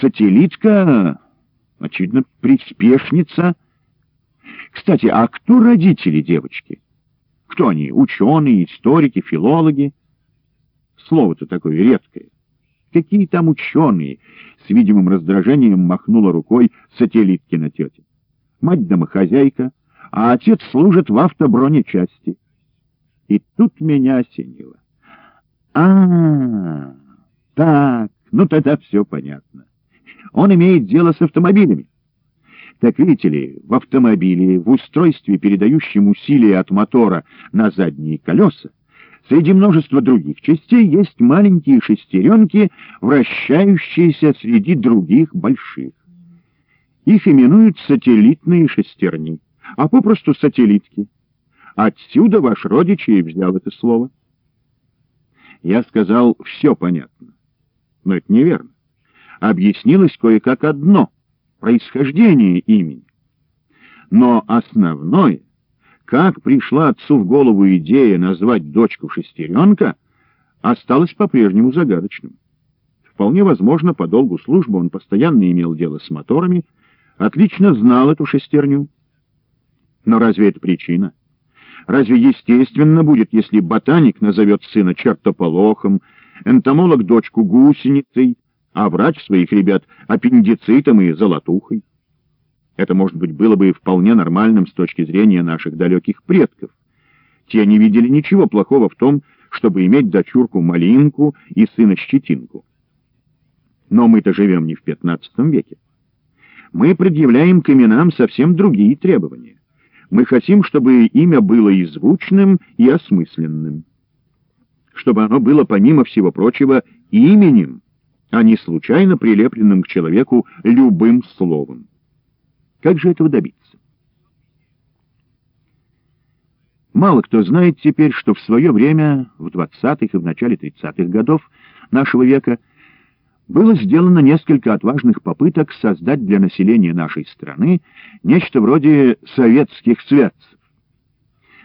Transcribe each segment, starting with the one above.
Сателлитка, очевидно, приспешница. Кстати, а кто родители девочки? Кто они? Ученые, историки, филологи? Слово-то такое редкое. Какие там ученые? С видимым раздражением махнула рукой сателлиткина тетя. Мать домохозяйка, а отец служит в автобронечасти. И тут меня осенило. А, -а, -а так, ну тогда все понятно. Он имеет дело с автомобилями. Так видите ли, в автомобиле, в устройстве, передающем усилия от мотора на задние колеса, среди множества других частей есть маленькие шестеренки, вращающиеся среди других больших. Их именуют сателлитные шестерни, а попросту сателлитки. Отсюда ваш родич и взял это слово. Я сказал, все понятно. Но это неверно. Объяснилось кое-как одно — происхождение имени. Но основное, как пришла отцу в голову идея назвать дочку шестеренка, осталось по-прежнему загадочным. Вполне возможно, по долгу службы он постоянно имел дело с моторами, отлично знал эту шестерню. Но разве это причина? Разве естественно будет, если ботаник назовет сына чертополохом, энтомолог — дочку гусеницей, а врач своих ребят — аппендицитом и золотухой? Это, может быть, было бы вполне нормальным с точки зрения наших далеких предков. Те не видели ничего плохого в том, чтобы иметь дочурку Малинку и сына Щетинку. Но мы-то живем не в XV веке. Мы предъявляем к именам совсем другие требования. Мы хотим, чтобы имя было и звучным, и осмысленным. Чтобы оно было, помимо всего прочего, именем, а не случайно прилепленным к человеку любым словом. Как же этого добиться? Мало кто знает теперь, что в свое время, в 20-х и в начале 30-х годов нашего века, было сделано несколько отважных попыток создать для населения нашей страны нечто вроде советских святцев.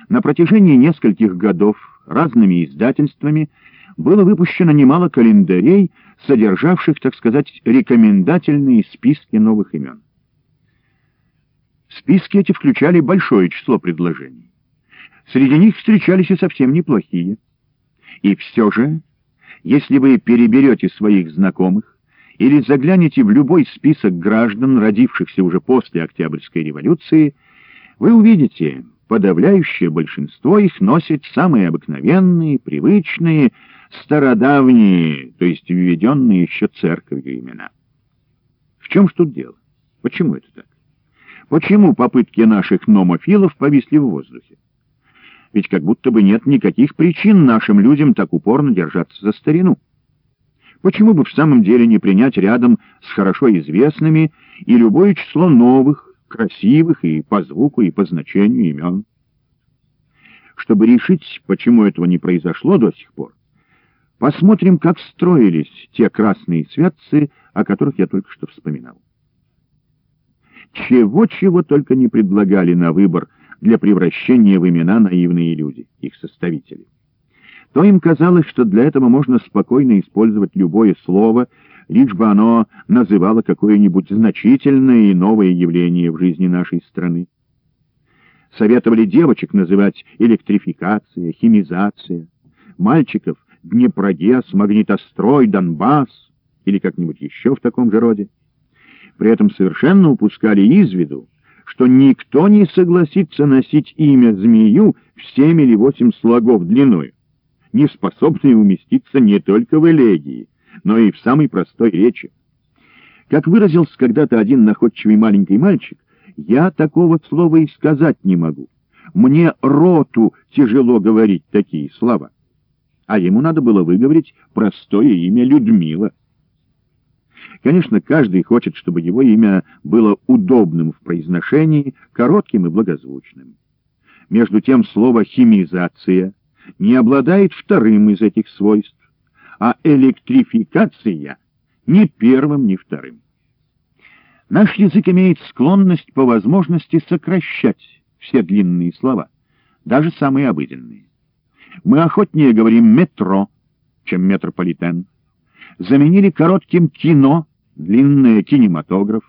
На протяжении нескольких годов разными издательствами было выпущено немало календарей, содержавших, так сказать, рекомендательные списки новых имен. Списки эти включали большое число предложений. Среди них встречались и совсем неплохие. И все же если вы переберете своих знакомых или заглянете в любой список граждан, родившихся уже после Октябрьской революции, вы увидите, подавляющее большинство их носит самые обыкновенные, привычные, стародавние, то есть введенные еще церковью имена. В чем ж тут дело? Почему это так? Почему попытки наших номофилов повисли в воздухе? ведь как будто бы нет никаких причин нашим людям так упорно держаться за старину. Почему бы в самом деле не принять рядом с хорошо известными и любое число новых, красивых и по звуку, и по значению имен? Чтобы решить, почему этого не произошло до сих пор, посмотрим, как строились те красные святцы, о которых я только что вспоминал. Чего-чего только не предлагали на выбор для превращения в имена наивные люди, их составители. То им казалось, что для этого можно спокойно использовать любое слово, лишь бы оно называло какое-нибудь значительное и новое явление в жизни нашей страны. Советовали девочек называть электрификация, химизация, мальчиков — Днепрогез, магнитострой, Донбасс или как-нибудь еще в таком же роде. При этом совершенно упускали из виду, что никто не согласится носить имя змею в семь или восемь слогов длиной, не способные уместиться не только в элегии, но и в самой простой речи. Как выразился когда-то один находчивый маленький мальчик, я такого слова и сказать не могу. Мне роту тяжело говорить такие слова. А ему надо было выговорить простое имя Людмила. Конечно, каждый хочет, чтобы его имя было удобным в произношении, коротким и благозвучным. Между тем слово «химизация» не обладает вторым из этих свойств, а электрификация — ни первым, ни вторым. Наш язык имеет склонность по возможности сокращать все длинные слова, даже самые обыденные. Мы охотнее говорим «метро», чем «метрополитен», заменили коротким «кино» длинная кинематограф,